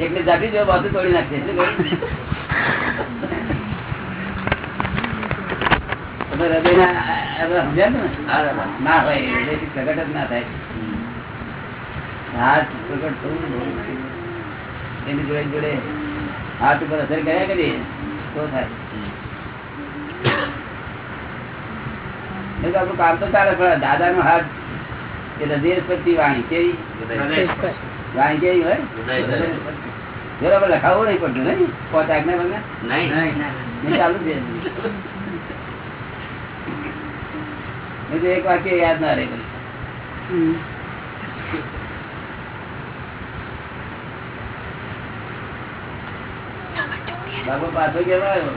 એકને જાગી જો બાજુ તોડી નાખશે ને? એની જોડે જોડે હાથ ઉપર અસર કર્યા કરીએ તો થાય. આપણું કામ તો ચાલે, પણ દાદા નો હાથ, એ હૃદય વાણી કેવી? વાણી કેવી હોય? બરાબર લખાવવું નહીં પડતું નહીં? પાંચ આજ્ઞા બગના ચાલુ છે તો એક વાક્ય યાદ ના રહે બાબો પાછો કેવા આવ્યો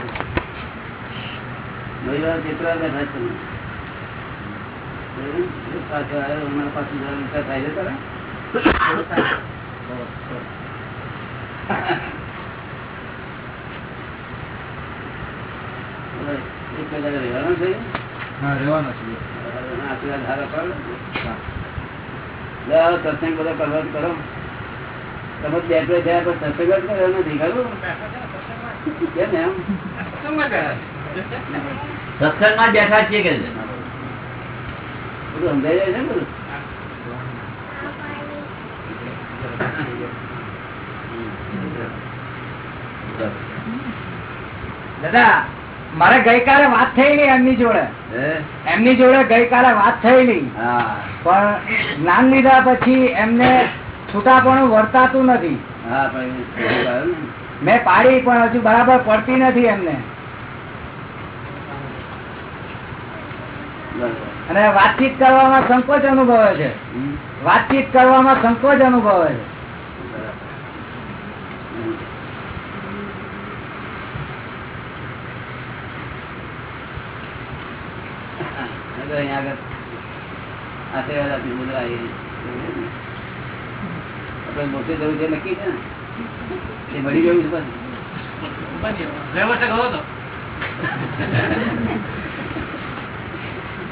મહિલા ચિત્ર બેઠા છે. જોયું? પાછો આવ્યો હમણાં પાછું થાય છે તારે? સત્સંગ બધો કરવા કરો તમે બેઠો થયા પણ સત્સંગ જ કર્યો નથી ખરું કેમ એમ સત્સંગમાં બેઠા છીએ કે સમજાઈ જાય છે બધું? દાદા મારે ગઈકાલે વાત થયેલી એમની જોડે. એમની જોડે ગઈકાલે વાત થયેલી. હા. પણ જ્ઞાન લીધા પછી એમને છૂટાપણું વર્તાતું નથી. મેં પાડી પણ હજુ બરાબર પડતી નથી એમને બરોબર. અને વાતચીત કરવામાં સંકોચ અનુભવે છે. વાતચીત કરવામાં સંકોચ અનુભવે છે. આપણે જવું છે નક્કી છે ને? એ મળી ગયું છે.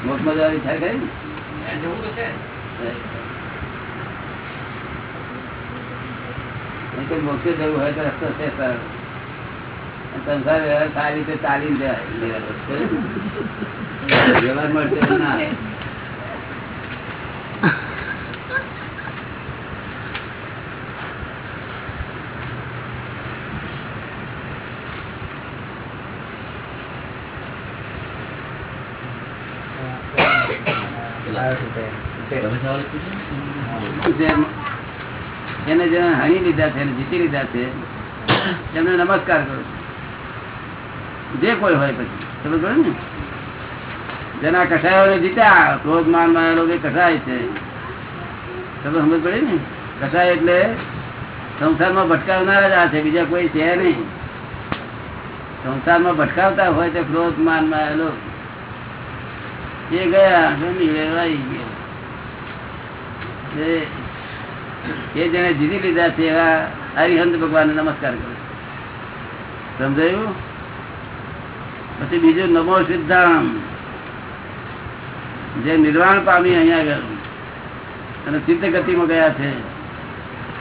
મોટમાં જવાની ઈચ્છા કરી ને? નહીં તો મોક્ષે જવું હોય તો રસ્તો છે. અને સંસાર વ્યવહાર સારી રીતે ચાલી જાય વ્યવહાર મળશે ના જેમ જેને હણી લીધા છે જીતી લીધા છે એમને નમસ્કાર કરો જે કોઈ હોય પછી. તમે કહો ને? જેના કસાયો જીત્યા ક્રોધ માનમાં એ કસાય છે. તમે સમજ પડી ને? કસાય એટલે સંસારમાં ભટકાવનાર જ આ છે બીજા કોઈ છે નહીં. સંસારમાં ભટકાવતા હોય તો ક્રોધ માનમાં એ ગયા ગમી ગયા. એ- જેને જીતી લીધા છે એવા હરિહંત ભગવાન નમસ્કાર કરો સમજાયું? પછી બીજું નમો સિદ્ધામ જે નિર્વાણ પામી અહીંયા આગળ અને સિદ્ધ ગતિમાં ગયા છે.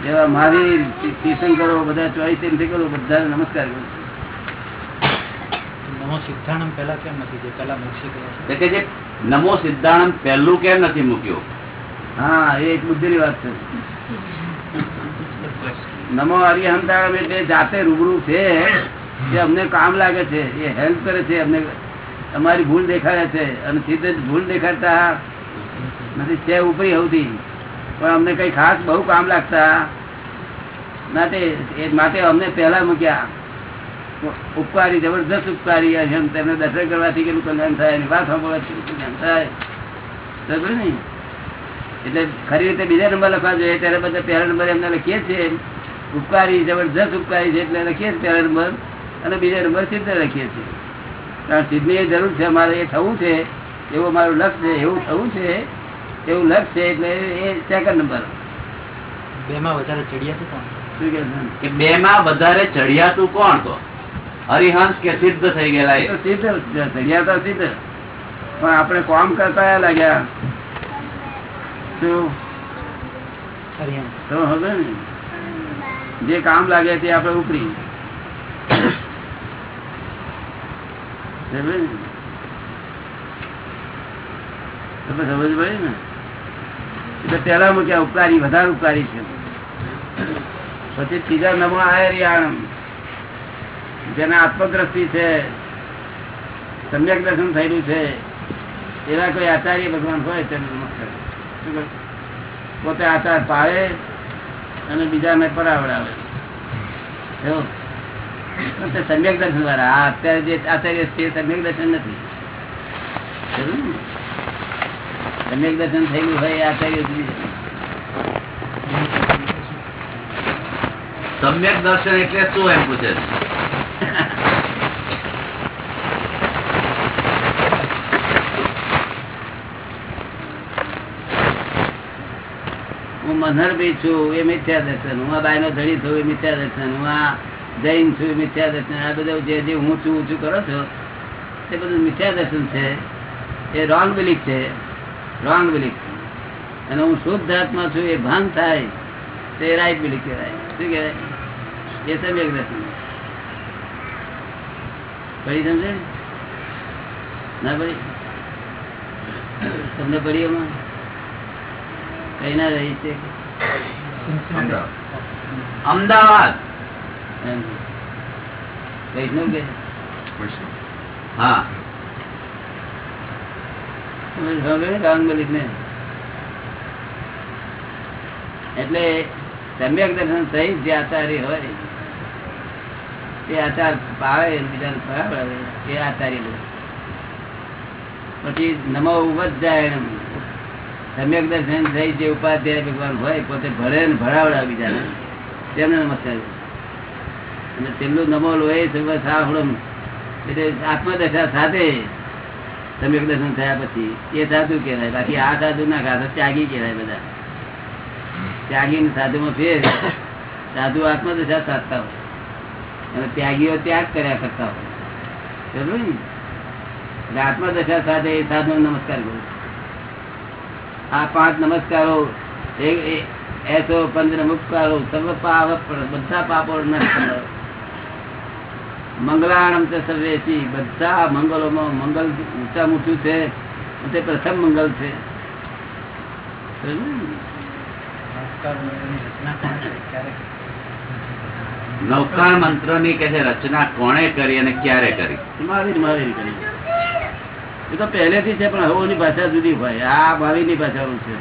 એવા મહાવીર તીર્થંકરો બધા ચોઈસ તીર્થંકરો બધા નમસ્કાર કરું નમો સિદ્ધાણમ પહેલા કેમ નથી? જે પેલા મોક્ષી ગયા છે. નમો સિદ્ધાંત પહેલું કેમ નથી મૂક્યું? હા, એ એક બુદ્ધિની વાત છે. નમો હરિહંતાળમ જાતે રૂબરૂ છે જે અમને કામ લાગે છે, એ હેલ્પ કરે છે, અમને અમારી ભૂલ દેખાડે છે, અને સીધે ભૂલ દેખાડતા નથી, છે ઉપરી હોતી પણ અમને કઈ ખાસ બહુ કામ લાગતા. માટે, એ માટે અમને પહેલા મૂક્યા. ઉપકારી જબરદસ્ત ઉપકારી એમ તેમને દર્શન કરવાથી કેટલું કલ્યાણ થાય એની વાત સાંભળવાથી કલ્યાણ થાય. ને? એટલે ખરી રીતે બીજા નંબર લખવા જોઈએ ત્યારે બધા પહેલા નંબર એમને લખીએ છીએ. ઉપકારી જબરદસ્ત ઉપકારી છે એટલે લખીએ છીએ પહેલા નંબર અને બીજા નંબર સિદ્ધ લખીએ છીએ. કારણ સિદ્ધની એ જરૂર છે અમારે એ થવું છે એવું મારું લક્ષ્ય છે એવું થવું છે એવું લક્ષ્ય છે એટલે એ સેકન્ડ નંબર. બે માં વધારે ચડિયાતું કોણ? શું? કે બે માં વધારે ચડિયાતું કોણ તો? હરિહંસ કે સિદ્ધ થઈ ગયેલા સિદ્ધ ચડિયા તો સિદ્ધ પણ આપણે કામ કરતા લાગ્યા. શું? તો હવે ને જે કામ લાગે તે આપણે ઉપરી. તમે સમજ પડી ને? એટલે પેલા મૂક્યા ઉપકારી વધારે ઉપકારી છે. પછી ત્રીજા નમો આયરી આણંદ જેને આત્મદ્રષ્ટિ છે, સમ્યક દર્શન થયેલું છે, એવા કોઈ આચાર્ય ભગવાન હોય તેને નમસ્કાર પોતે આચાર પાડે અને બીજાને પરાવડાવે. એવું? સમ્યક દર્શન વાળા, આ અત્યારે જે આચાર્ય છે, એ સમ્યક દર્શન નથી. સમ્યક દર્શન થયેલું હોય એ આચાર્ય સમ્યક દર્શન એટલે શું એમ પૂછે છે? હું છું, એ મિથ્યા દર્શન હું આ બાય નો ધણી છું, એ મિથ્યા દર્શન હું આ જૈન છું મિથ્યા દર્શન આ બધું જે જે હું ઊંચું કરો છો તે બધું મિથ્યા દર્શન છે. એ રોંગ બિલીફ છે. રોંગ બિલીફ અને હું શુદ્ધ આત્મા છું, એ ભાન થાય. તે રાઈટ બિલીફ કહેવાય. શું કહેવાય? એ સમ્યક દર્શન. પડી સમજે? ના પડી? તમને પડી એમાં? કઈ ના રહી છે? અમદાવાદ. વૈષ્ણવ કે? હા. એટલે સમ્યક દર્શન સહિત જે આચાર્ય હોય તે આચાર પાવે ને ખરાબ આવે એ આચાર્ય પછી નમો ઉપજ જાય એમ સમ્યક દર્શન થઈ જે ઉપાધ્યાય ભગવાન હોય, પોતે ભળે ને ભરાવડા બીજાને. તેમને નમસ્કાર. અને તેમનું નમો લો સાહુડમ. એટલે આત્મદશા સાથે સમ્યક દર્શન થયા પછી, એ સાધુ કહેવાય. બાકી આ સાધુ ના ખાસ ત્યાગી કહેવાય બધા. ત્યાગી ને સાધુમાં ફેર, સાધુ આત્મદશા સાધતા હોય. અને ત્યાગીઓ ત્યાગ કર્યા કરતા હોય. ને? આત્મદશા સાથે એ સાધુ નમસ્કાર કરું. આ પાંચ નમસ્કારો એસો પંચ નમસ્કારો સર્વ પાપ બધા પાપો. મંગલાણમ તે સર્વેથી બધા મંગલોમાં મંગલ ઊંચા ઊંચું છે તે પ્રથમ મંગલ છે? નૌકા મંત્રની કે રચના કોણે કરી અને ક્યારે કરી મહાવીર મહાવીર કરી એ તો પહેલેથી છે પણ હવોની ભાષા જુદી હોય. આ મહાવીરની ભાષાનું છે?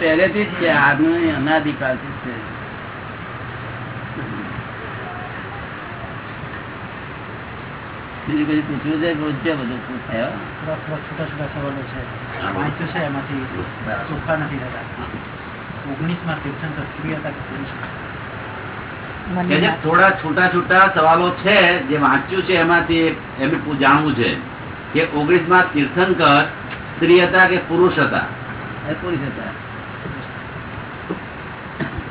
પહેલેથી જ છે આજનું અનાધિકારથી છે. બીજું કઈ પૂછવું છે? પૂછજો બધું? છૂટા છૂટા સવાલો છે. વાંચ્યું છે એમાંથી ચોખ્ખા નથી થતા. ઓગણીસમાં તીર્થંકર સ્ત્રી હતા કે પુરુષ હતા? થોડા છૂટા છૂટા સવાલો છે જે વાંચ્યું છે એમાંથી એમને જાણવું છે કે ઓગણીસમાં તીર્થંકર સ્ત્રી હતા કે પુરુષ હતા? પુરુષ હતા.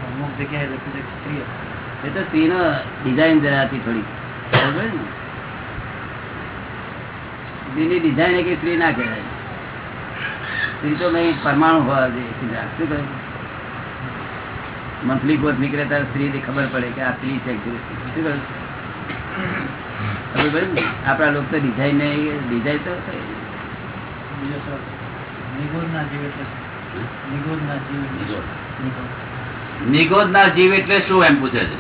અમુક જગ્યાએ લખ્યું છે સ્ત્રી એ તો સ્ત્રીનો ડિઝાઇન જરા હતી થોડી બરોબર ને? સ્ત્રીની ડિઝાઇન કે સ્ત્રી ના કહેવાય. સ્ત્રી તો નહીં પરમાણુ હોવા જોઈએ. શું કહ્યું? મંથલી કોર્સ નીકળે ત્યારે સ્ત્રીને ખબર પડે કે આ સ્ત્રી છે. શું ખબર પડે આપણા લોકો તો ડિઝાઇન ડિઝાઇન તો જીવ એટલે શું? નિગોદના જીવ એટલે શું? નિગોદ. નિગોદ ના જીવ એટલે શું એમ પૂછે છે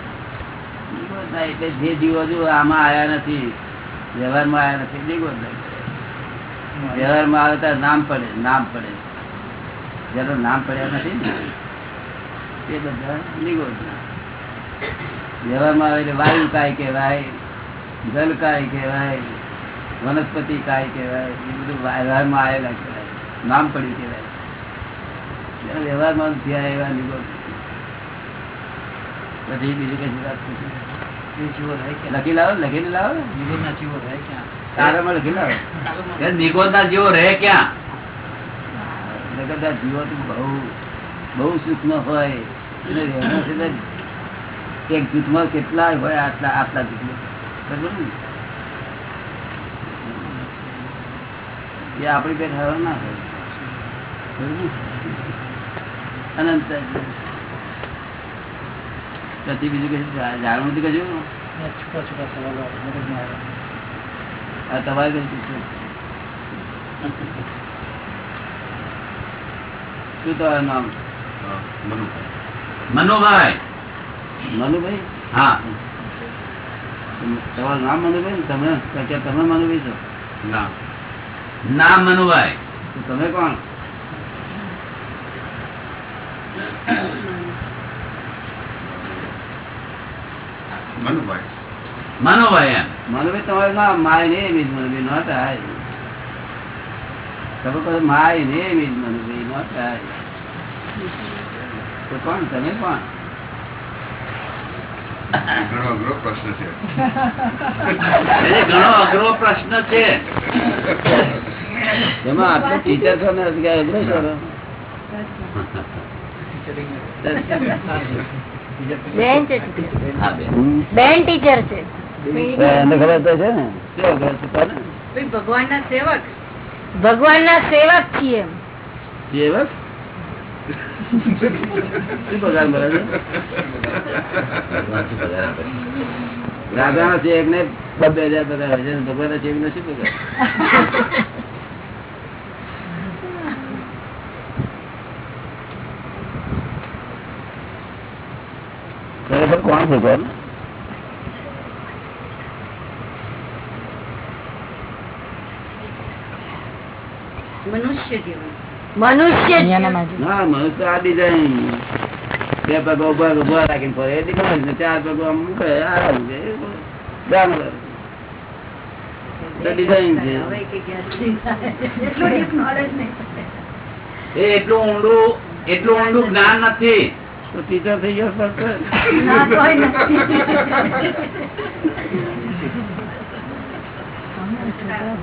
ના, એટલે જે જીવો જો આમાં આવ્યા નથી વ્યવહારમાં આવ્યા નથી નિગોદ ના વ્યવહારમાં આવે ત્યારે નામ પડે નામ પડે જેનું નામ પડ્યા નથી તે બધા નિગોળ વ્યવહારમાં આવે એટલે વાયુ કાય કહેવાય જલ કાય કહેવાય વનસ્પતિ કાય કહેવાય એ બધું વ્યવહારમાં આવેલા કહેવાય નામ પડ્યું કહેવાય. વ્યવહારમાં થયા એવા નિગોદ પછી બીજું કઈ વાત. એ લખી લાવો લખીને લાવો. નિગોદના જીવો રહે ક્યાં? કાગળમાં લખી લાવો. કે જીવો રહે ક્યાં? જગતના જીવો તો બહુ બહુ સૂક્ષ્મ હોય. અને રહેવાનો છે તો એક જૂથમાં કેટલા હોય આટલા આટલા બરોબર ને? એ આપણી પેટ હવા ના હોય. અનંત. પછી બીજું કશું જાણવું નથી કશું આ તમારે કઈ પૂછવું? શું તમારું નામ? મનુભાઈ. મનુભાઈ? હા. તમારું નામ મનુભાઈ ને તમે? તમે મનુભાઈ છો? ના. નામ મનુભાઈ. તમે કોણ? મનુભાઈ. એમ. મનુભાઈ તમારું નામ my name is Manubhai not I તમે કહો my name is Manubhai not I તો કોણ? તમે કોણ? ઘણો અઘરો પ્રશ્ન છે. એ ઘણો અઘરો પ્રશ્ન છે. એમાં આટલું ટીચર છો ને અઘરો છો? બેન ટીચર છે. ભગવાન ના. સેવક ભગવાન છે ને સેવક. છીએ સેવક? શું છે? રાજાના ચેક ને બબે હજાર પગાર હોય છે ભગવાન ના ચેક નો શું પગાર કોણ કોણ મનુષ્ય જીવન મનુષ્ય જીવન મનુષ્ય આ ડિઝાઇન બે પગ ઊભા ઊભા રાખીને ફરે એટલી ખબર ચાર પગ આમ મૂકે આ મૂકે એ ડિઝાઇન છે. એટલું ઊંડું એટલું ઊંડું જ્ઞાન નથી. તો ટીચર થઈ ગયો ફક્ત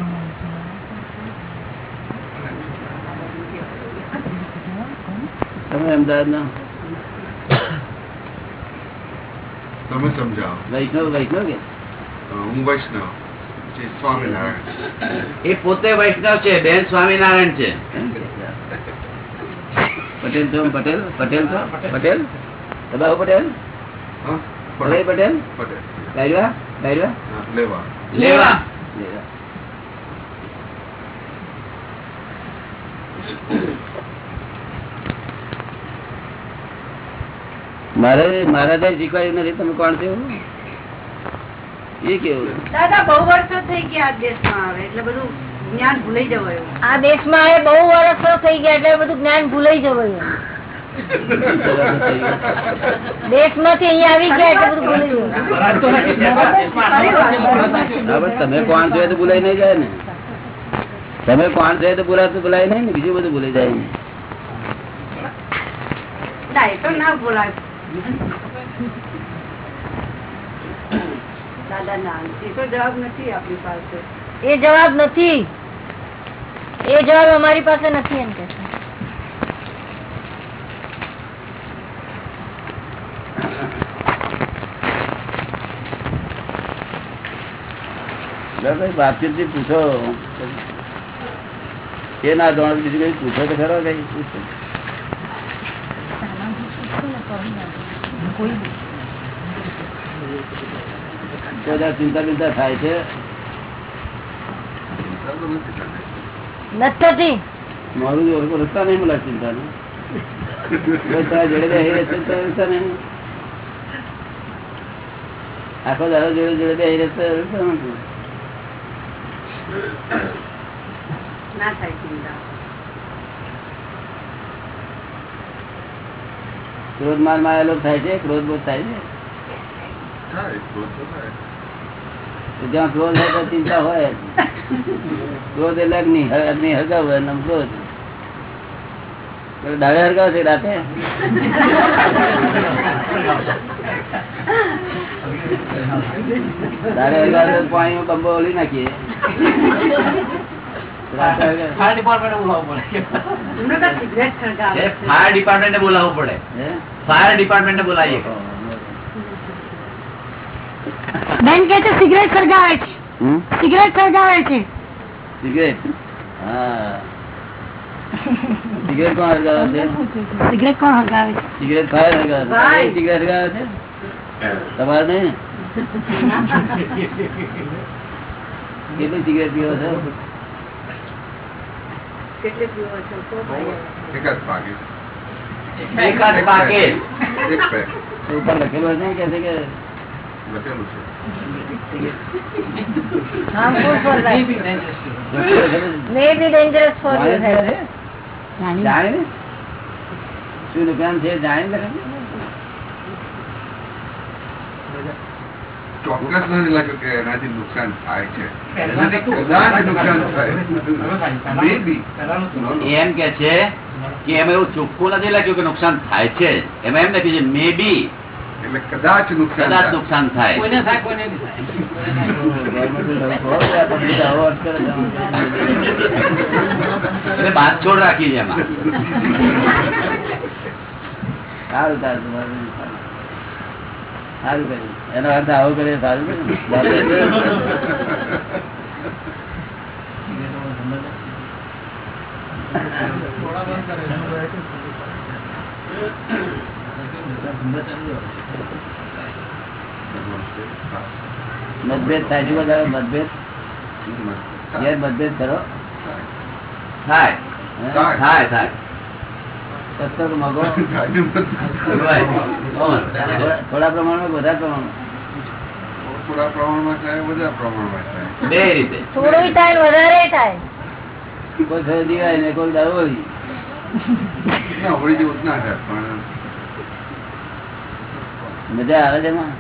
તમે અમદાવાદ ના તમે સમજાવો. વૈષ્ણવ વૈષ્ણવ કે? હું વૈષ્ણવ સ્વામિનારાયણ. એ પોતે વૈષ્ણવ છે બેન સ્વામિનારાયણ છે. પટેલ તો પટેલ પટેલ તો? પટેલ? સદાઓ પટેલ. પટેલ. પટેલ. ગાયવા લેવા. લેવા. મારે મહારાજે શીખવાડ્યું નથી તમે કોણ છો? એ કેવું? દાદા બહુ વર્ષો થઈ ગયા આ દેશમાં આવે એટલે બધું જ્ઞાન ભૂલાઈ જવાયું આ દેશમાં એ બહુ વર્ષો થઈ ગયા એટલે બધું જ્ઞાન ભૂલાઈ જવાયું દેશમાંથી અહીંયા આવી ગયા એટલે બધું ભૂલાઈ તમે કોણ છો તો ભૂલાઈ નહીં જાય ને. તમે કોણ છો તો ભૂલાતું ભૂલાય નહીં ને બીજું બધું ભૂલાઈ જાય ના. ના ના એ જવાબ નથી એ જવાબ નથી. એ જવાબ અમારી પાસે નથી એમ કે છે. વાતચીતથી પૂછો. એ ના જાણો બીજું કઈ પૂછો તો ખરો કઈ? પૂછો કોઈ ચિંતા બિંતા થાય છે. નથી મારું જો રસ્તા નહીં મળે ચિંતા નું રસ્તા આખો દાડો જોડે જોડે રહેશે રસ્તા નથી. ના થાય ચિંતા. ક્રોધ માર થાય છે ક્રોધ બોધ થાય છે ક્રોધ તો થાય. તો જ્યાં ક્રોધ હોય ચિંતા હોય ક્રોધ એટલે અગ્નિ અગ્નિ હરગાવ આમ ક્રોધ દાડે હરગાવ છે રાતે દાડે હરગાવ પાણી કંબો ઓલી નાખીએ. ફાયર ડિપાર્ટમેન્ટ બોલાવવું પડે. ફાયર ડિપાર્ટમેન્ટ બોલાવવું પડે. હે? ફાયર ડિપાર્ટમેન્ટ બોલાવીએ. બેન કે છે સિગરેટ સળગાવે છે. સિગરેટ સળગાવે છે. સિગરેટ? હા. સિગરેટ કોણ સળગાવે છે? સિગરેટ કોણ સળગાવે છે? સિગરેટ ફાયર સળગાવે છે? ભાઈ. સિગરેટ સળગાવે છે? તમારે નહીં? કેટલી સિગરેટ પીવો છો? જાણે? શું નુકસાન છે? જાણે લખે છે? ચોક્કસ નથી લાગ્યું કે એનાથી નુકસાન થાય છે. નુકસાન થાય. એમ કે છે કે એમ એવું ચોખ્ખું નથી લાગ્યું કે નુકસાન થાય છે. એમાં એમ લખ્યું છે મે બી એટલે કદાચ નુકસાન કદાચ નુકસાન થાય. એટલે બાંધછોડ રાખી છે એમાં. સારું સારું સારું કર્યું. એનો અર્થ આવો કરે સારું મતભેદ થાય છે બધા? મતભેદ? ગેર મતભેદ કરો થાય? થાય. થાય. થોડા પ્રમાણમાં બધા પ્રમાણમાં? થોડા પ્રમાણમાં થાય બધા પ્રમાણમાં થાય. બે રીતે. થોડું થાય વધારે થાય. કોઈ થોડો દિવાય ને કોઈ દારૂ હોય. ના હોળી જેવું ના થાય પણ મજા આવે છે એમાં?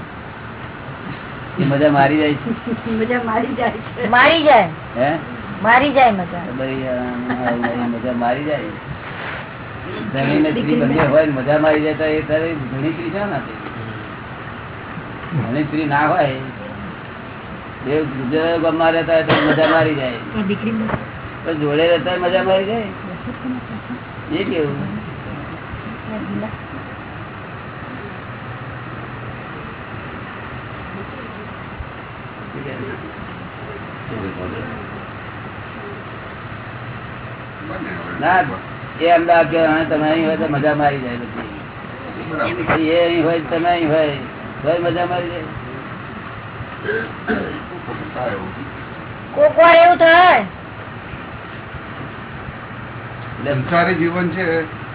એ મજા મારી જાય છે. મજા મારી જાય છે. મારી જાય. હે મારી જાય મજા. મજા મારી જાય. જમીન સ્ત્રી બંને હોય ને મજા મારી જાય તો એ તારે ઘણી સ્ત્રી છે ને ઘણી સ્ત્રી ના હોય બે ગુજરાત ગામમાં રહેતા હોય તો મજા મારી જાય. પણ જોડે રહેતા મજા મારી જાય. એ કેવું? ના એ અમદાવાદ કે તમે અહીં હોય તો મજા મારી જાય બધી. એ અહીં હોય તમે અહીં હોય તો મજા મારી જાય. કોક વાર એવું થાય. સંસારી જીવન છે.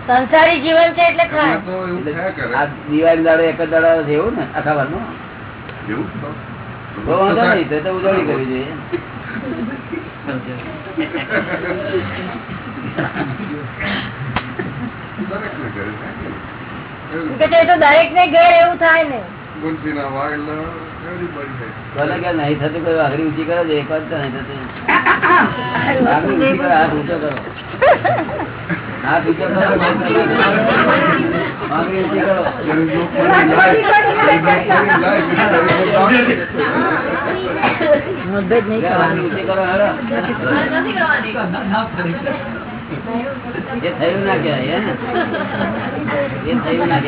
સંસારી જીવન છે એટલે થાય. એમાં તો એવું થયા કરે. આ દિવાળી દાડો એક જ દાડો છે એવું ને આખા વારમાં એવું? બહુ વાંધો નહીં તો તો ઉજવણી કરવી જોઈએ. દરેક ને ઘેર એવું થાય ને નહીં થતું કોઈ આગળ ઊંચી કરો છો એક વાર તો નહીં થતું આગળ ઊંચી કરો હાથ ઊંચો કરો હાથ ઊંચો આગળ ઊંચી. મતભેદ નહીં ઊંચી. એ થયું ના કહેવાય એ થયું ના.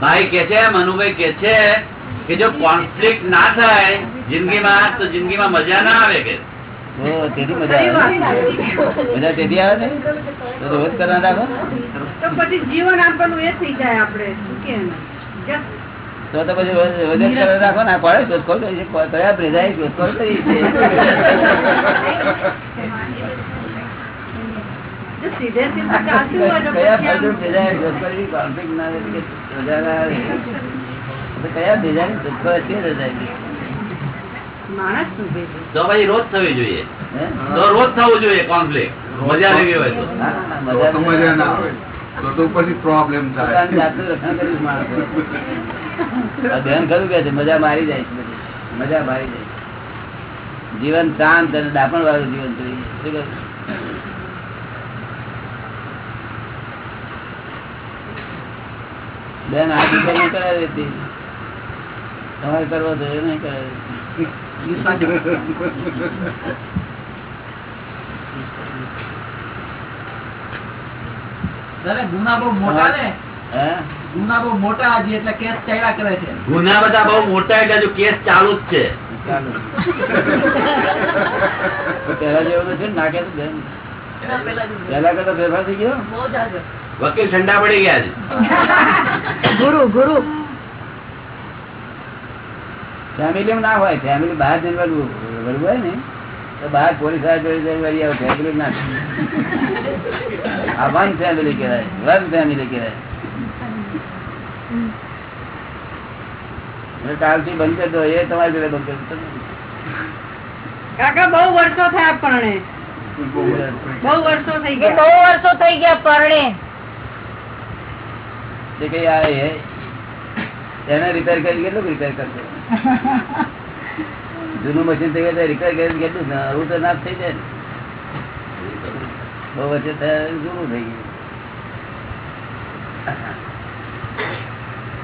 ભાઈ કે છે મનુભાઈ કે છે કે જો કોન્ફ્લિક્ટ ના થાય જિંદગીમાં તો જિંદગીમાં મજા ના આવે કે? તેથી મજા આવે. મજા તેથી આવે ને? તો તો રોજ કરવા રાખો. તો પછી જીવન આપવાનું એ થઈ જાય આપણે. તો તો પછી રોજ રોજ કરવા રાખો ને. આ શોધખોળ કરી કયા ભેદાએ શોધખોળ કરી કયા શોધખોળ છે? માણસ શું તો પછી રોજ થવી જોઈએ. તો રોજ થવું જોઈએ કોન્ફ્લિક્ટ મજા લેવી હોય તો. મજા ના આવે. તો તો પછી પ્રોબ્લેમ થાય. પોતાની જાતનું રક્ષણ કર્યું છે માણસે. આ બેન ખરું કે છે મજા મારી જાય છે મજા મારી જાય જીવન શાંત અને ડાપણ વાળું જીવન શું બેન આ દીકરો કરાવી હતી. તમારે કરવો જોઈએ નહીં કરાવી ગુના બહુ મોટા ને? ગુના બહુ મોટા હજી એટલે કેસ ચાલ્યા કરે છે. ગુના બધા બહુ મોટા એટલે હજુ કેસ ચાલુ જ છે. પેલા જેવું નથી નાખે તો બેન. પેલા કરતા ફેરફાર થઈ ગયો? વકીલ ઠંડા પડી ગયા છે. ગુરુ ગુરુ. ફેમિલી ના હોય ફેમિલી બહાર જઈને વળવું હોય ને તો બહાર પોલીસવાળા આવે ફેમિલી ના આ વન ફેમિલી કહેવાય વન ફેમિલી કહેવાય. કાલથી બંધ કરી દો એ તમારી જોડે બંધ કરી કાકા બહુ વર્ષો થયા પરણે. બહુ વર્ષો થઈ ગયા. બહુ વર્ષો થઈ ગયા પરણે. કઈ આ એને રિપેર કરી કેટલું રિપેર કરશે? જૂનું મશીન થઈ ગયું રિપેર કરી કેટલું નવું તો નાશ થઈ જાય બહુ વચ્ચે જૂનું થઈ ગયું.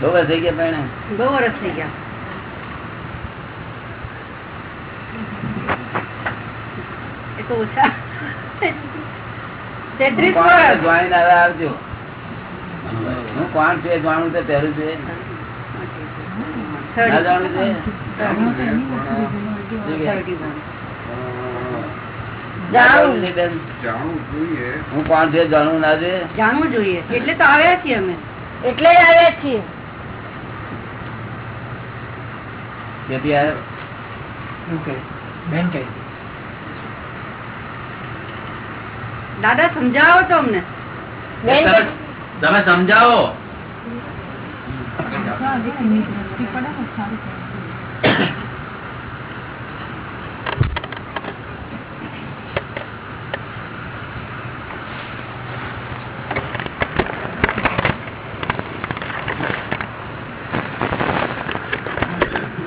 બહુ વર્ષ થઈ ગયા પણ બહુ વર્ષ થઈ ગયા. એ આવજો. હું કોણ છે જાણું તો પહેરું છે હું કોણ છે? જાણવું ના છે જાણવું જોઈએ. એટલે તો આવ્યા છીએ અમે. એટલે આવ્યા છીએ. તેથી આ એવું કહે? બેન કહે. દાદા સમજાવો તો અમને. બેન ને સારું પડે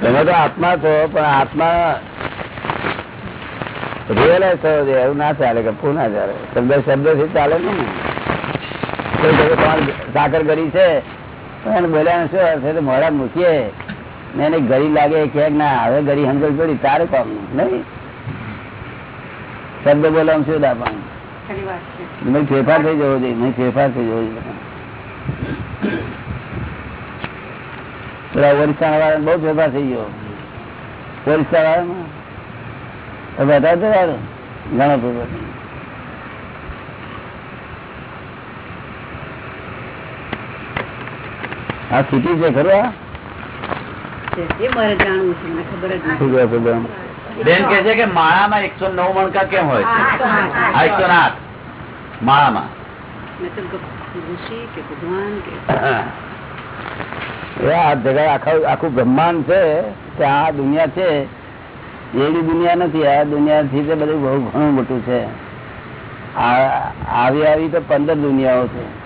તમે તો આત્મા છો પણ આત્મા રિયલાઇઝ થયો છે, એવું ના ચાલે કે ના ચાલે. શબ્દ શબ્દથી ચાલે ને? સાકર ગરી છે પણ બોલ્યા શું અર્થ મોડા મૂકીએ. ને એને ગરી લાગે કે ના હવે ગરી હંગલ પડી તારે કામ નહીં. શબ્દ બોલવામાં શું દાપણ? ફેરફાર થઈ જવો જોઈએ મેં ફેરફાર થઈ જવો જોઈએ. પેલા ઓરિસ્સા વાળા બહુ ફેરફાર થઈ ગયો. ઓરિસ્સા વાળા બધા તો યાર ઘણો ફેરફાર થઈ ગયો. આ સિટી છે ખરું આ? છે. એ મારે જાણવું છે મને ખબર જ નથી. શું કહે પ્રભુ? બેન? કે છે કે માળામાં એકસો નવ મણકા કેમ હોય? છે આ એકસો આઠ. માળામાં. આ જગા આખા આખું બ્રહ્માંડ છે કે આ દુનિયા છે એવી દુનિયા નથી. આ દુનિયા થી બધું બહુ ઘણું મોટું છે. આવી આવી તો પંદર દુનિયાઓ છે.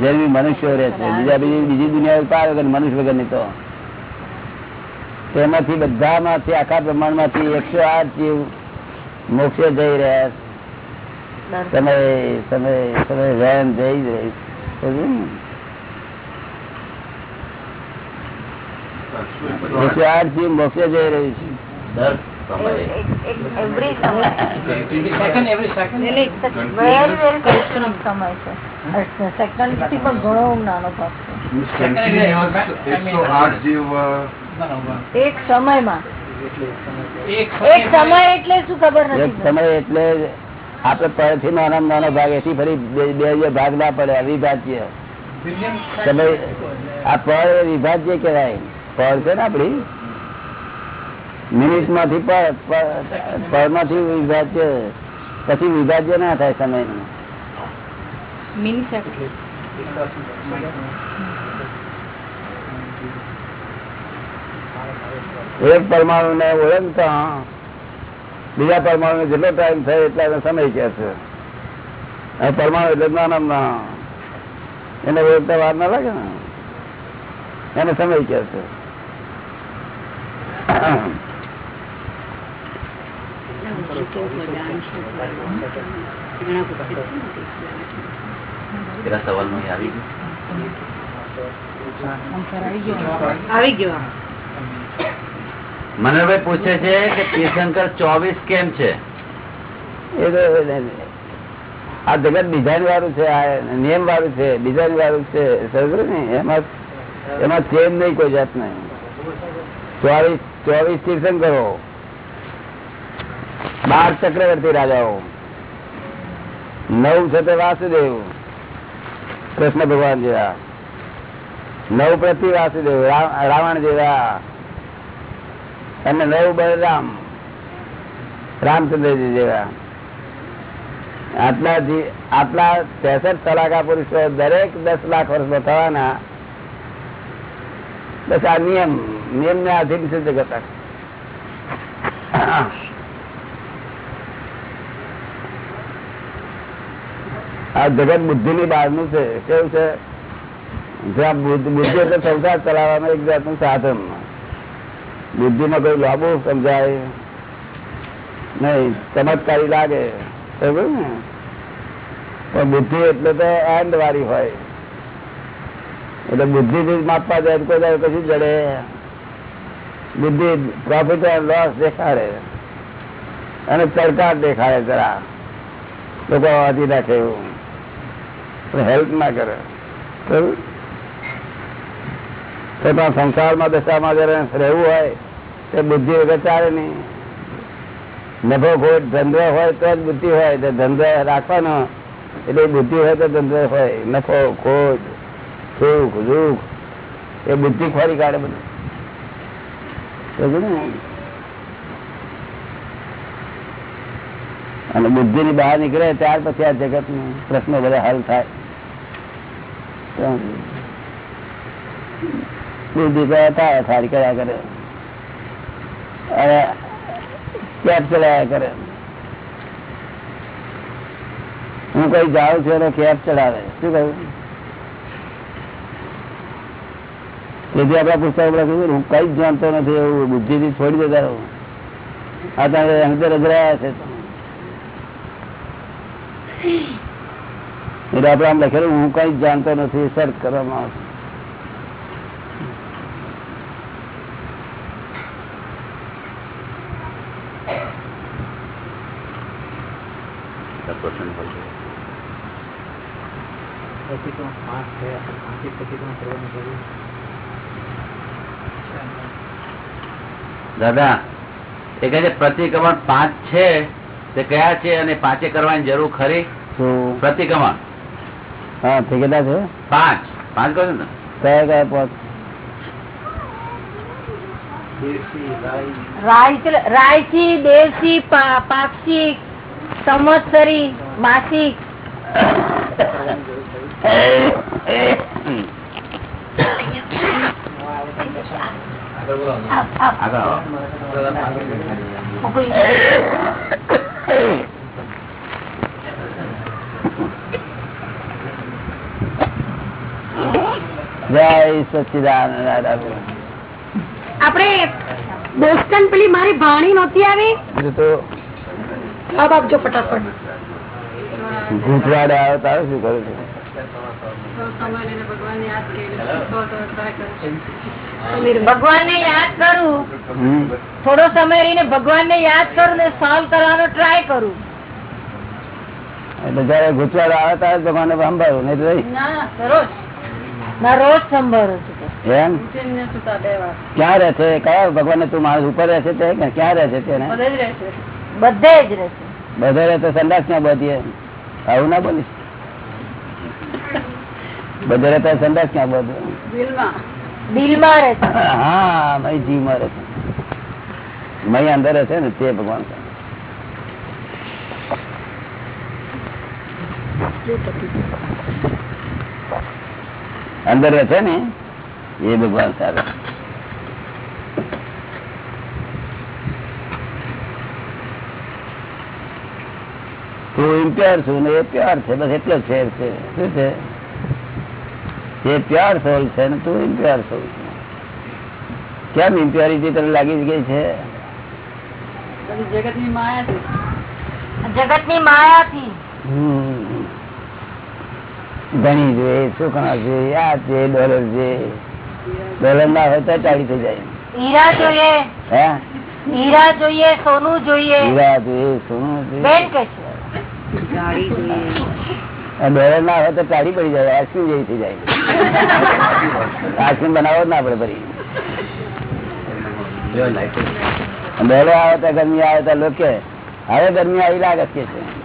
જેવી મનુષ્યો રહે છે. બીજા બીજી બીજી દુનિયા પાર વગર મનુષ્ય વગરની તો તેમાંથી બધામાંથી આખા બ્રહ્માંડમાંથી એકસો આઠ જીવ મોક્ષે જઈ રહ્યા તમે તમે તમે સમય જઈ જ? એકસો આઠ જીવ મોક્ષે જઈ રહ્યું છે. એક સમયમાં. એક સમય એટલે શું ખબર એક સમય એટલે આપડે પરથી નાના નાનો ભાગ એથી ફરી બે ભાગ ના પડે અવિભાજ્ય. સમય આ પળ વિભાજ્ય કહેવાય. પળ છે ને આપડી મિનિટમાંથી પરમાંથી વિભાજ્ય પછી વિભાજ્ય ના થાય સમય એક પરમાણુ ને ઓળખતા બીજા પરમાણુ જેટલો ટાઈમ થાય એટલા સમય કે છે. આ પરમાણુ એટલે નાના ના એને ઓળખતા વાર ના લાગે ને? એને સમય કે છે. પેલા સવાલ નો આવી આવી ગયો મનોહરભાઈ પૂછે છે કે તીર્થંકર ચોવીસ કેમ છે એ તો આ જગત ડિઝાઇન વાળું છે આ નિયમ વાળું છે ડિઝાઇન વાળું છે સમજો ને એમાં એમાં ચેન્જ નહીં કોઈ જાત નહીં ચોવીસ ચોવીસ તીર્થંકરો બાર ચક્રવર્તી રાજાઓ. નવ છે તે વાસુદેવ. કૃષ્ણ ભગવાન જેવા. નવ પ્રતિ વાસુદેવ રાવણ જેવા. અને નવ બલરામ રામચંદ્રજી જેવા. આટલા જી- આટલા ત્રેસઠ કલાકા પુરુષો દરેક દસ લાખ વર્ષમાં થવાના. બસ આ નિયમ નિયમ ને આધીન છે જગત આ જગત બુદ્ધિ ની બહારનું છે. કેવું છે? જ્યાં બુદ્ધિ એટલે સંસાર ચલાવવાનું એક જાતનું સાધન. બુદ્ધિ માં કોઈ લાભો સમજાય નહીં. ચમત્કારી લાગે. પણ બુદ્ધિ એટલે તો એન્ડ વાળી હોય. એટલે બુદ્ધિ થી માપવા જાય કોઈ જાય કશું જડે. બુદ્ધિ પ્રોફિટ એન્ડ લોસ દેખાડે. અને સરકાર દેખાડે જરા. લોકો વાંચી નાખે એવું હેલ્પ ના કરે? તો પણ સંસારમાં, દશામાં જયારે રહેવું હોય, તે બુદ્ધિ વગર ચાલે નહીં. નભો ખોટ ધંધો હોય તો જ બુદ્ધિ હોય. તો ધંધો રાખવાનો એટલે બુદ્ધિ હોય તો ધંધો હોય. નફો, ખોટ, સુખ, દુઃખ, એ બુદ્ધિ ખોરી કાઢે બધું? અને બુદ્ધિ ની બહાર નીકળે, ત્યાર પછી આ જગતનું પ્રશ્નો બધા હલ થાય. બુદ્ધિ કરે થાય સારી કર્યા કરે. કેપ ચડાયા કરે? હું કઈ જાઉં છું એને કેપ ચડાવે શું કહ્યું? તેથી આપડા પુસ્તક લખ્યું હું કઈ જ જાણતો નથી એવું બુદ્ધિ થી છોડી દેતા રહું. આ તમે અંદર અજરાયા છે. એટલે આપડે આમ લખેલું હું કઈ જાણતો નથી સર્ચ કરવામાં આવશે. દાદા એ કહે છે પ્રતિક્રમણ પાંચ છે તે કયા છે અને પાંચે કરવાની જરૂર ખરી? પ્રતિક્રમણ. હા તે કેટલા છે? પાંચ. પાંચ કહો ને? કયા કયા પોત દેશી રાઈ રાય- રાયચી દેશી પાક્ષિક સંવત્સરી માસિક. આગળ આવો. જય સચિદાનંદ આપણે બોસ્ટન પેલી મારી ભાણી નહોતી આવી? તો જવાબ આપજો ફટાફટ. ઘૂંટવાડે આવે તારે શું કરું છું? ભગવાન ને યાદ કરું. થોડો સમય રહીને ભગવાન ને યાદ કરું ને સોલ્વ કરવાનો ટ્રાય કરું. એટલે જયારે ગુજવાડ આવે ત્યારે ભગવાન સંભાળું નહીં ક્યાં રહે છે? કયા ભગવાન તું માણસ ઉપર રહે છે ક્યાં રહે છે તેને? બધે જ રહેશે બધે રહે તો સંદાસ ક્યાં બધીએ આવું ના બોલીશ. બધે રહેતા સંદાસ ક્યાં બધું. દિલમાં. રહેશે હા મય જીવમાં રહે છે. મય અંદર રહે ને તે ભગવાન. છે. અંદર રહે છે ને એ ભગવાન સારો. હું ઇમ્પ્યોર છું ને એ પ્યોર છે બસ એટલો ફેર છે શું છે? એ પ્યોર સોલ છે ને તું ઇમ્પ્યોર સોલ છે. કેમ ઇમ્પ્યોરિટી તને લાગી ગઈ છે? જગતની માયા થી હમ. ધણી જોઈએ સુખણા જોઈએ આ છે ડોલર છે. ડોલર ના હોય તો ચાલી થઈ જાય. હીરા જોઈએ. હે? હીરા જોઈએ સોનું જોઈએ. હીરા જોઈએ સોનું જોઈએ. ના હોય તો ટાળી પડી જાય આઈસ્ક્રીમ જેવી થઈ જાય. આઈસ્ક્રીમ બનાવો જ ના પડે ફરી. બેલો આવે તો ગરમી આવે તો લોકો કે, હવે ગરમી આવી લાગે છે કે છે.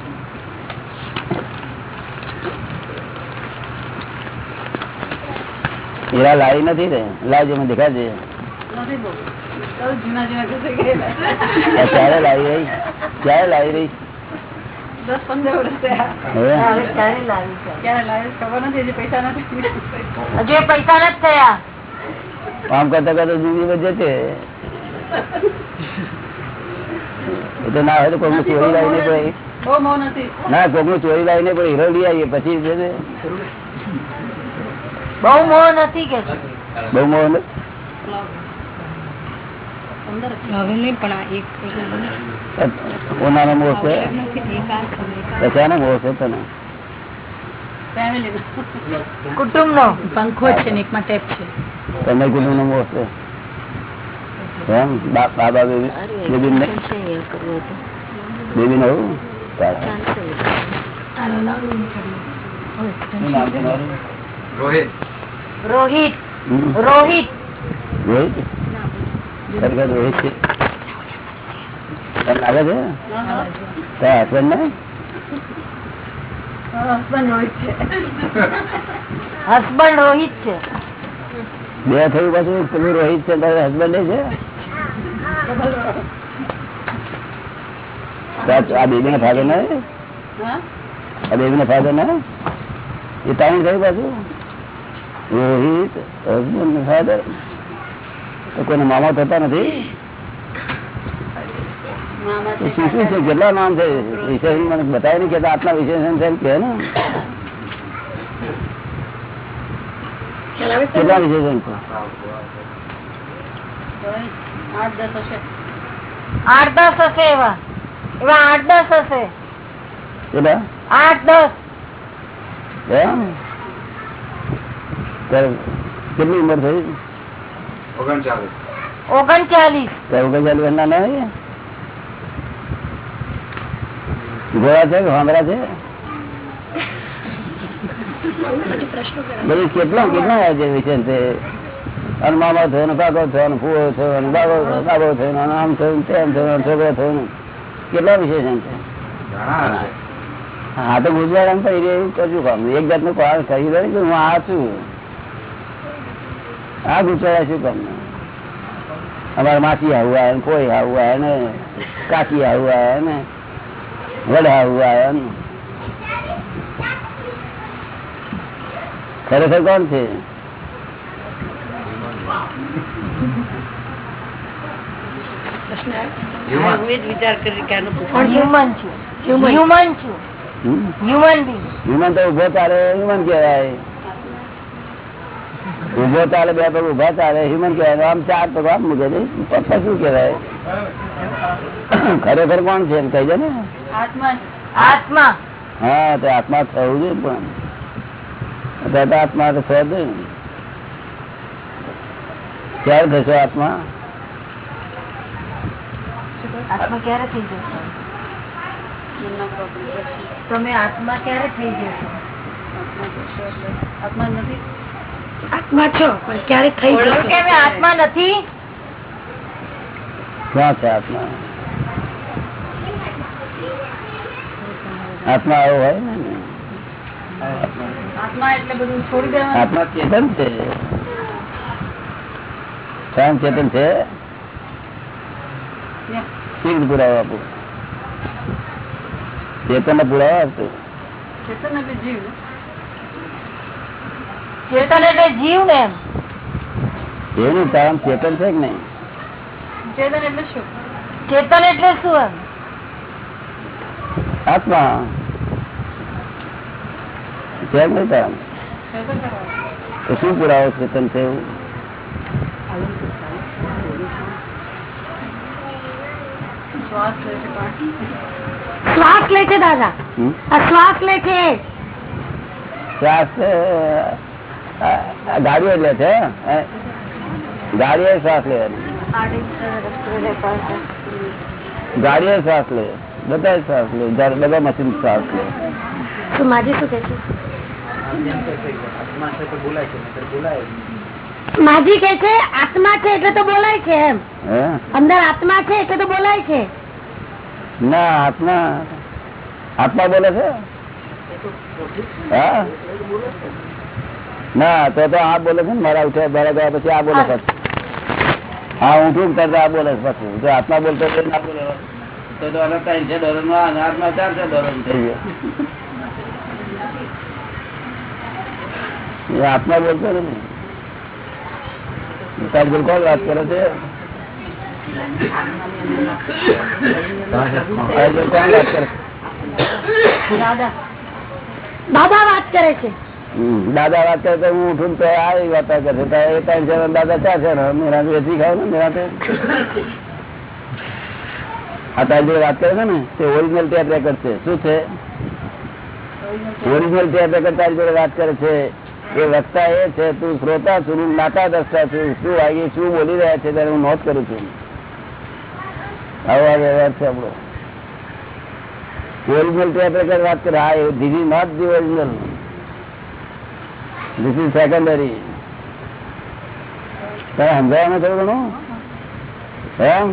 હીરા લાવી નથી ને લાવજો મને દેખાડજે જૂના જૂના ઘસે ગયેલા આ ક્યારે લાવી રહી ક્યારે લાવી રહી દસ પંદર વર્ષ થયા હવે? હવે ક્યારે લાવી છે ક્યારે લાવે ખબર નથી હજી પૈસા નથી હજુ એ પૈસા નથી થયા કામ કરતા કરતા જિંદગી વધે છે એ તો ના હોય તો કોઈનું ચોરી લાવી નહીં પડે બહુ મૌ નથી ના કોઈનું ચોરી લાવી નહીં પડે હીરો લઈ આવીએ પછી છે ને. બહુ મોહ નથી કે બહુ મોહ કોનાનો મોહ છે. કશાનો મોહ છે તને? કુટુંબ નો. પંખો છે ને એકમાં ટેપ છે. તમે કુટુંબ નો મોહ છે. એમ? બાબા બેબી બેબી ને રોહિત. રોહિત. રોહિત. રોહિત? રોહિત છે? લાગે છે? તારા હસબન્ડ ને? હસબન્ડ રોહિત છે. હસબન્ડ રોહિત છે. બે થયું પાછું? પેલું રોહિત છે તારા હસબન્ડ છે? આ બેબી ને ફાધર ને હા? આ બેબી ના ફાધર ને એ ત્રણ થયું પાછું? રોહિત હસબન્ડ ફાધર તો કોઈને મામા થતા નથી? શું શું છે? કેટલા નામ છે? વિશેષણ મને બતાવે નહીં કે આટલા વિશેષણ છે કે ને. કેટલા વિશેષણ છે? આઠ દસ હશે એવા. એવા આઠ દસ હશે. કેટલા? આઠ દસ. એમ? કેટલી ઉંમર થઈ ઓગણચાલીસ ઓગણચાલીસ ત્યારે ઓગણચાલીસ વર્ષના ના હોય ગોળા છે કે વાંદરા છે બધું કેટલા કેટલા આવે છે વિશે છે અને મામા થયો ને કાકો થયો ને ફૂવો થયો ને બાબો બાબો થયો ને આમ થયું ને તેમ થયું ને છોકરો થયો ને કેટલા વિશેષણ છે ઘણા હશે હા તો ગુજરાત આમ કરી રહ્યું કરશું કામ એક જાતનું કામ કરી રહ્યું કે હું આ છું આ ગુજરાત શું કામ અમારે માસી આવું આવે ને કોઈ આવું આવે ને કાકી આવું આવે ને વડા આવું આવે ને. ખરેખર કોણ છે? વિચાર કરી કે આનું પણ હ્યુમન છું. હ્યુમન છું. હમ? હ્યુમન બિંગ હ્યુમન તો ઊભો ચાલે હ્યુમન કહેવાય. ઊભો ચાલે બે પગ ઊભા ચાલે હ્યુમન કહેવાય આમ ચાર પગ આમ મૂકે છે. પપ્પા શું કહેવાય? ખરેખર કોણ છે એમ કહી દે ને? આત્મા આત્મા. હા તો આત્મા થવું જોઈએ પણ. અત્યારે તો આત્મા તો થયો જ. નહીં. ક્યારે થશો આત્મા? આત્મા ક્યારે થઈ જશે? મનના problem પછી તમે આત્મા ક્યારે થઈ જશો? આત્મા જશે એટલે આત્મા નથી. આત્મા છો પણ ક્યારે થઈ જશો? આત્મા નથી? ક્યાં છે આત્મા? આત્મા આવો હોય ને? આત્મા એટલે બધું છોડી દેવાનું. આત્મા ચેતન છે. સ્વયં ચેતન છે? શી પુરાવો આપું. ચેતન ને પુરાવો આપતું ચેતન એટલે જીવ. ચેતન એટલે જીવ ને એમ. એવું તારા ચેતન છે કે નહીં? ચેતન એટલે શું? ચેતન એટલે શું એમ? આત્મા. છે કે નહીં તારા? ચેતન કરવાનું. તો શું પુરાવો ચેતન છે એવું? શ્વાસ લે છે પણ. શ્વાસ લે છે દાદા. હમ? આ શ્વાસ લે છે. શ્વાસ છે, આ- આ ગાડીઓ લે છે ગાડીઓ શ્વાસ લે. ગાડીઓ શ્વાસ લે. બધા શ્વાસ લે. બધા મશીન શ્વાસ લે. તો માજી શું કે છે. માજી કે છે આત્મા છે એટલે તો બોલાય છે એમ. અંદર આત્મા છે એટલે તો બોલાય છે. ના આત્મા આત્મા બોલે છે? હા? ના તો તો આ બોલે છે ને મારા ઉઠે મારા ગયા પછી આ બોલે છે હા હું કરતા આ બોલે પછી. જો આત્મા બોલતો તો ના બોલે. તો ડોલર ત્રણસો ડોલર નો આત્મા ચારસો ડોલર થઈ ગયો આત્મા બોલતો નથી તાર કોણ વાત કરે છે? દાદા વાત કરે છે. દાદા વાત કરે હું ઉઠું તો આવી વાત કરે એ ટાઈમ છે દાદા ચાર છે મેરા વેચી ખાવ ને મેરા આ તારી જોડે વાત કરે છે ને, તે ઓરિજિનલ ટેપ રેકર્ડ છે. શું છે? ઓરિજિનલ ટેપ રેકર્ડ તારી જોડે વાત કરે છે. એ વક્તા એ છે, તું શ્રોતા છું નાતા દસતા છું. શું વાગી, શું બોલી રહ્યા છે ત્યારે હું નોટ કરું છું. આવો વ્યવહાર છે આપણો. ઓરિજિનલ ટેપ રેકર્ડ વાત કરે, હા, એ theory not the original this is secondary તારે સમજાવવાનું થયું ઘણું? એમ?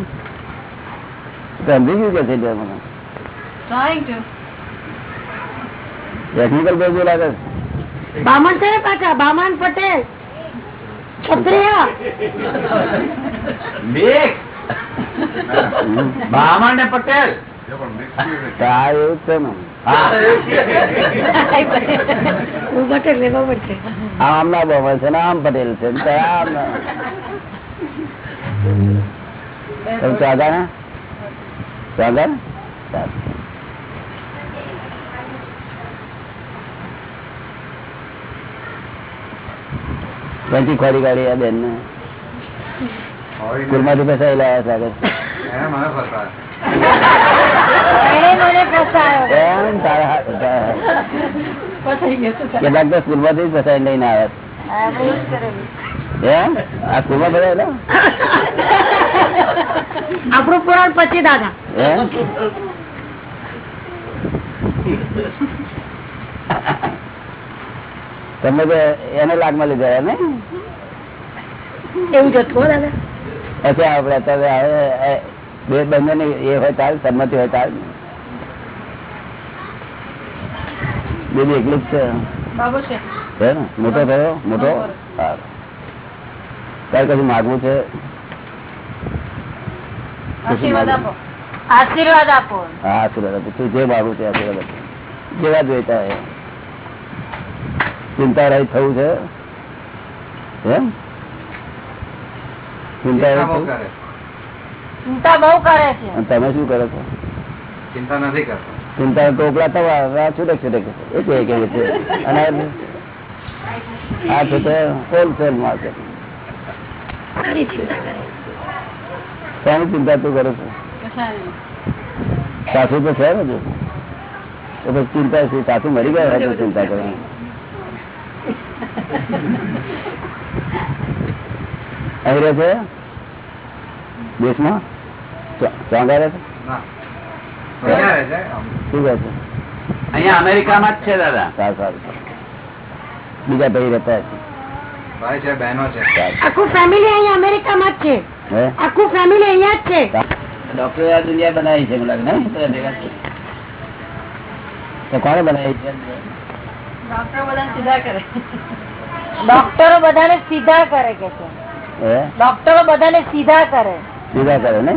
સમજી ગયું કે છે મને? ટેકનિકલ બાજુ લાગે છે. બામણ છે પાછા? બામણ પટેલ. ક્ષત્રિય મિક્સ ને પટેલ. એવું છે ને. પટેલ ને બરાબર છે. આ બહુ છે ને આમ પટેલ છે. ને. તમે ને ને ખોરી કાઢી આ બેન ને ને. સ્કૂલ પૈસા લાયા સાગર કેટલાક તો સ્કૂલમાંથી ફસાઈ લઈને આવ્યા. આપણે ફસાયેલા પુરાણ પછી દાદા. તમે તો એને લાગમાં લીધા ને? એવું જતું દાદા. પછી આપડે અત્યારે બે બંને એ હોય તાર સંમતિ હોય તાર બીજી એકલી જ છે. બાબુ મોટો થયો? મોટો. તારે કશું માગવું છે? આશીર્વાદ આપો. હા આશીર્વાદ આપો. તું જે માગું તે આશીર્વાદ આપો. જેવા જોઈતા હોય. ચિંતા રહી થવું છે? એમ ચિંતા ચિંતા બહુ કરે. ચિંતા બહુ કરે છે. તમે શું કરો છો? ચિંતા નથી કરતો. ચિંતા ટોપલા તવા આ છૂટક છૂટક એક એક એક છે અને આ છે તે હોલસેલ માર્કેટ સારી ચિંતા કરે શાની ચિંતા તું કરે છે સાસુ તો છે ને જો તો પછી ચિંતા છે સાસુ મરી ગયા હોય તો ચિંતા કરે અહીં રહે છે દેશમાં ચાંગા રહે છે ના અહીંયા અમેરિકામાં જ છે દાદા. સારું સારું. બીજા ભાઈ રહેતા હશે. ભાઈ છે બહેનો છે. આખું ફેમિલી અહીંયા અમેરિકામાં જ છે. આખું ફેમિલી અહીંયા જ છે. ડોક્ટરે આ દુનિયા બનાવી છે મને લાગે ને? તો ભેગા છે. તો કોણે બનાવી છે? ડોક્ટરો બધાને સીધા કરે. કે છે. ડોક્ટરો બધાને સીધા કરે. સીધા કરે ને?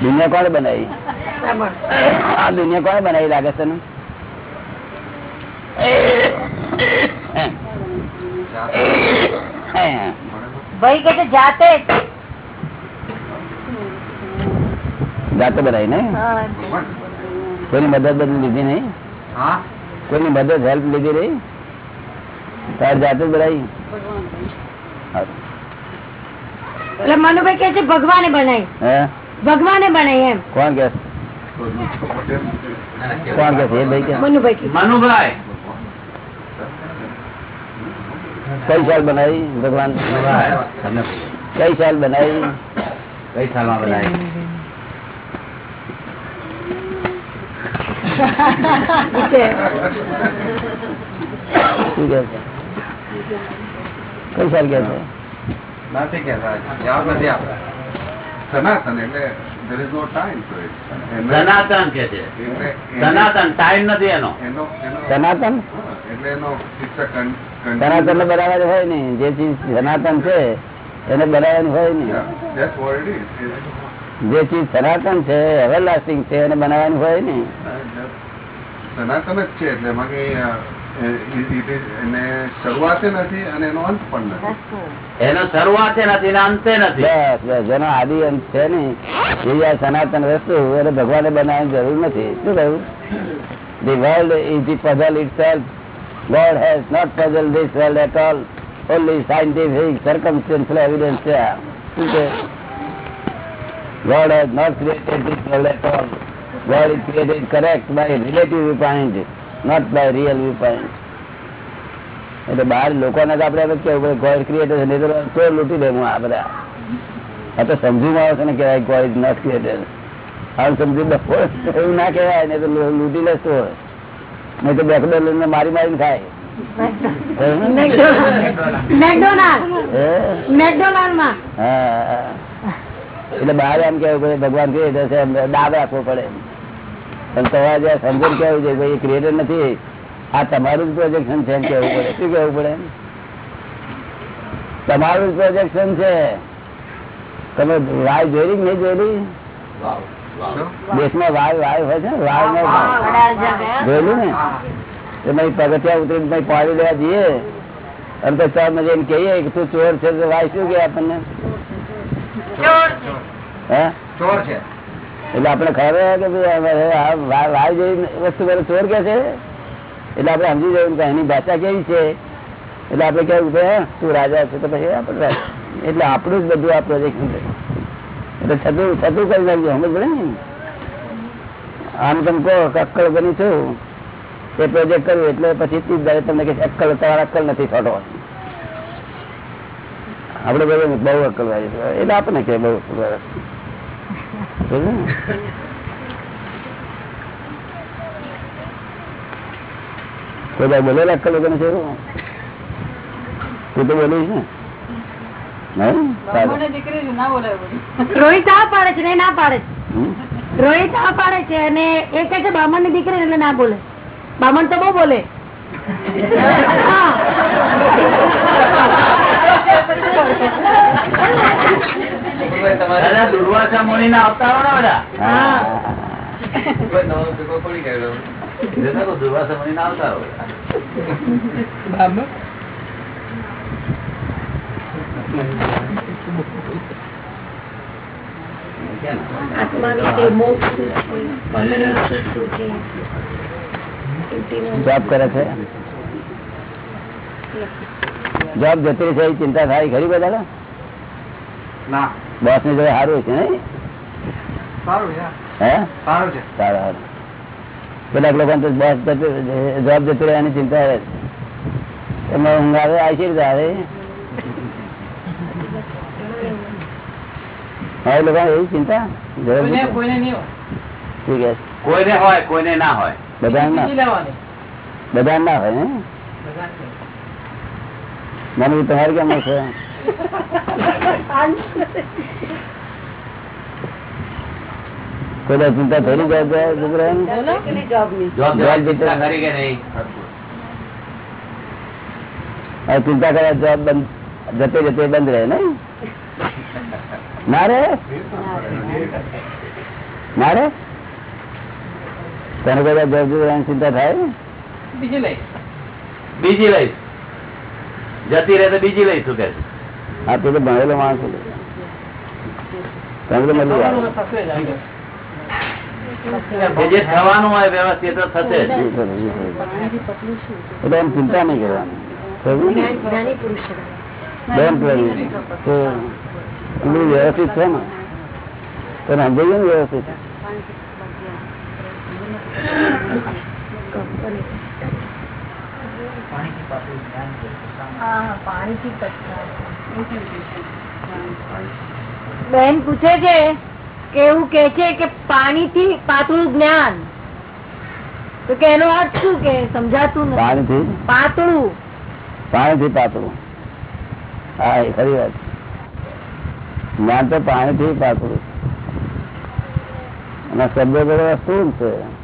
દુનિયા કોને બનાવી આ દુનિયા કોને બનાવી લાગે છે ભાઈ કે જાતે જાતે બનાવી ને કોઈની મદદ બદલ લીધી નહીં? કોઈની મદદ હેલ્પ લીધી રહી તાર જાતે બનાવી. મનુભાઈ કે છે ભગવાને બનાવી ભગવાને બનાવી એમ. કોણ કે કોણ કે છે ભાઈ કે મનુભાઈ મનુભાઈ. કઈ સાલ બનાવી ભગવાન? કઈ સાલ બનાવી? કઈ સાલમાં બનાવી? શું કે છે? કઈ સાલ ગયા છે? નથી કહેતા જવાબ નથી આપતા. સનાતન એટલે there is no time to it. સનાતન કે છે? એને- સનાતન ટાઈમ નથી એનો. સનાતન? એટલે એનો સનાતન હોય ને જે ચીજ સનાતન છે એને બનાવવાની હોય ને જે ચીજ સનાતન છે એવરલાસ્ટિંગ છે એને બનાવવાની હોય ને સનાતન જ છે એટલે એમાં કઈ અ, it- it is- એને શરૂઆતે નથી અને એનો અંત પણ નથી. એનો શરૂઆતે નથી ને અંતે નથી. બસ બસ જેનો આદિ અંત છે ને એ આ સનાતન વસ્તુ એને ભગવાને બનાવવાની જરૂર નથી. શું કહ્યું? The world is the puzzle itself God has not puzzle this world at all only scientific circumstantial evidence છે શું છે? God has not created this world at all. God is created correct by relative viewpoint, by real real point એટલે બહાર લોકોને તો આપણે કેવું God created નહીં તો ચોર લૂંટી દે હું આ બધા. આ તો સમજુ માણસો ને કહેવાય ગોડ ઇઝ નોટ ક્રિએટર આ સમજુ ડફો એવું ના કહેવાય ને તો લૂંટી લે ચોર નહીં તો બેકડોર લઈને મારી મારીને ખાય. હે? હા એટલે બહાર એમ કેવું પડે ભગવાન કેવી રીતે દાબ રાખવો પડે. પણ તમારે જ્યાં સમજણ કેવું છે ભાઈ ક્રિએટર નથી આ તમારું જ પ્રોજેક્શન છે કેવું પડે? શું કેવું પડે તમારું પ્રોજેક્શન છે. તમે વાય જોયેલી નહીં જોયેલી? દેશમાં વાય વાય હોય છે ને? વાય જોયેલું ને? તો મેં પગથિયા ઉતરીને પાડી લેવા જઈએ. અને તો ચાર મજા એમ કહીએ કે તું ચોર છે તો વાય શું કે આપણને? હે? ચોર છે. એટલે આપણે ખબર કે વાય જેવી વસ્તુ પેલો ચોર કે છે? એટલે આપણે સમજી જવું કે એની ભાષા કેવી છે? એટલે આપણે કેવું કે તું રાજા છે તો પછી આપણે એટલે આપણું જ બધું આ પ્રોજેક્ટ એટલે છતું છતું કરી નાખજો સમજ પડે ને? આમ તમે કહો અક્કલ બની છું. એ પ્રોજેક્ટ કર્યું એટલે પછી તું દાડે તમને કે અક્કલ તમારા અક્કલ નથી છોડો આપણે બધું બહુ અક્કલ એટલે આપણને કે બહુ અક્કલ કોઈ ભાઈ બોલેલા અક્કલ છે તું તો બોલીશ ને? રોહિત આ પાડે છે ને એ ના પાડે છે. રોહિત આ પાડે છે અને એ કે છે બામણની દીકરી એટલે ના બોલે. બામણ તો બહુ બોલે. દુર્વાસા મુનિ ના અવતારો ને બધા? હા. દાદા દુર્વાસા મુનિ ના અવતારો જોબ કરે છે? જોબ જતી છે એ ચિંતા થાય ખરી બધા ના. બોસની જોડે સારું છે નહીં કેટલાક લોકો બોસ જોબ જતી રહે એની ચિંતા રહે એમાં ઊંઘ આવે આવી રીતે આવે? હા એ લોકો એવી ચિંતા? ઠીક છે. કોઈને હોય કોઈને ના હોય. બધા ના. બધા ના હોય ને? મને તમારે કેમ છે કોઈ ચિંતા થઈ જાય જાય છોકરા ચિંતા કરી કે નહીં? હવે ચિંતા કરે જોબ બંધ જતે જતે બંધ રહે ને ના રે ના રે તને કદાચ જવાબ ચિંતા થાય? બીજી લઈશ જતી રહે તો બીજી લઈશું કે છે? હા તે ભણેલો માણસ જે થવાનું હોય વ્યવસ્થિત તો થશે જ. એટલે એમ ચિંતા નહીં કરવાની. બધું વ્યવસ્થિત છે ને? તને સમજાઈ ને વ્યવસ્થિત પાણી શા બેન પૂછે છે કે એવું કે છે કે પાણીથી પાતળું જ્ઞાન. તો કે એનો અર્થ શું કે? સમજાતું પાણી પાતળું પાતળું. પાણીથી પાતળું. હા એ ખરી વાત. જ્ઞાન તો પાણીથી પાતળું. અને શબ્દ બધો વસ્તુ છે.